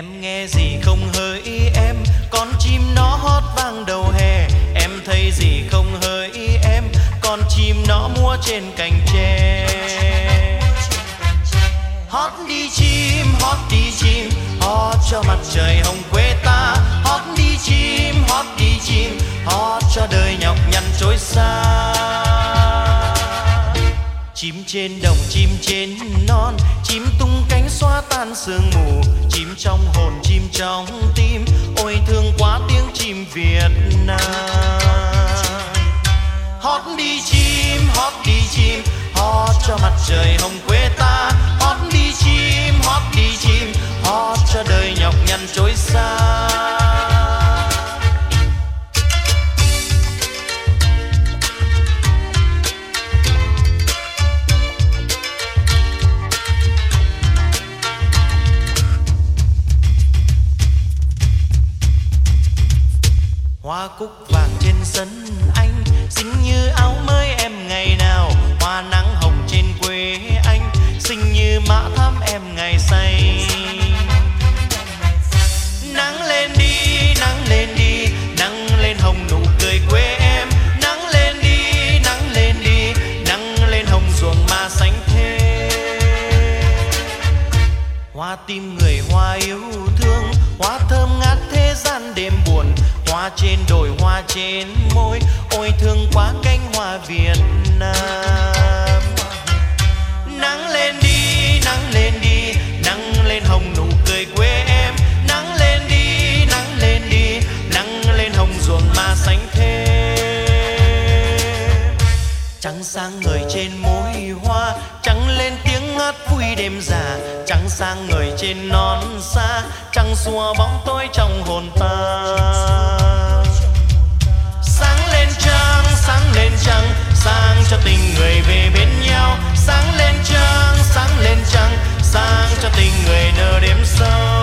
Em nghe gì không hỡi em? Con chim nó hót vang đầu hè. Em thấy gì không hỡi em? Con chim nó múa trên cành tre. Hót đi chim, hót đi chim hót cho mặt trời hồng quê ta. Hót đi chim, hót đi chim hót cho đời nhọc nhằn trôi xa. Chim trên đồng, chim trên non, chim tung cánh xóa tan sương mù trong hồn chim trong tim. Ôi, thương quá tiếng chim việt nam. Hót đi chim, hót đi chim, hót cho mặt trời hồng quê ta. Hoa cúc vàng trên sân anh, xinh như áo mới em ngày nào. Hoa nắng hồng trên quê anh, xinh như mã thắm em ngày say. Nắng lên đi, nắng lên đi, nắng lên hồng nụ cười quê em. Nắng lên đi, nắng lên đi, nắng lên hồng ruộng mà xanh thế hoa tim người hoa yêu thương, hoa thơm ngát thế gian đêm buồn hoa trên đồi, hoa trên môi. Ôi, thương quá cánh hoa việt nam. Nắng lên đi, nắng lên đi, nắng lên hồng nụ cười quê em. Nắng lên đi, nắng lên đi, nắng lên hồng ruộng mà xanh thế. Trắng sang người trên môi hoa, trắng lên tiếng hát vui đêm già. Trắng sang người trên non xa, trắng xua bóng tối trong hồn ta. Tình người về bên nhau. Sáng lên trăng, sáng lên trăng, sáng cho tình người nở đêm sâu.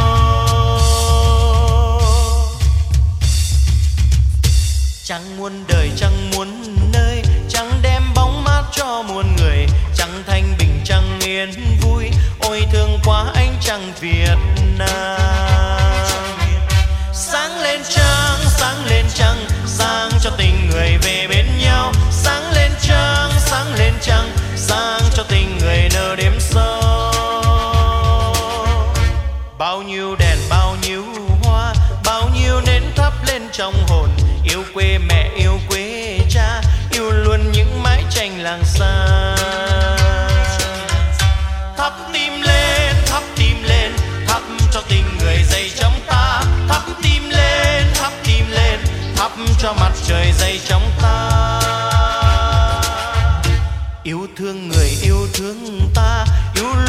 Chẳng muôn đời, chẳng muốn nơi, chẳng đem bóng mát cho muôn người. Chẳng thanh bình, chẳng yên vui, ôi thương quá anh chẳng việt nam. Sáng lên trăng, sáng lên trăng, sáng cho tình người về bên nhau. Sáng lên trăng sáng lên trăng, sáng cho tình người nở đêm sâu bao nhiêu đèn, bao nhiêu hoa, bao nhiêu nến thắp lên trong hồn. Yêu quê mẹ, yêu quê cha, yêu luôn những mái tranh làng xa. Thắp tim lên, thắp tim lên, thắp cho tình người dậy trong ta. Thắp tim lên, thắp tim lên, thắp cho mặt trời dậy trong ta yêu thương người yêu thương ta yêu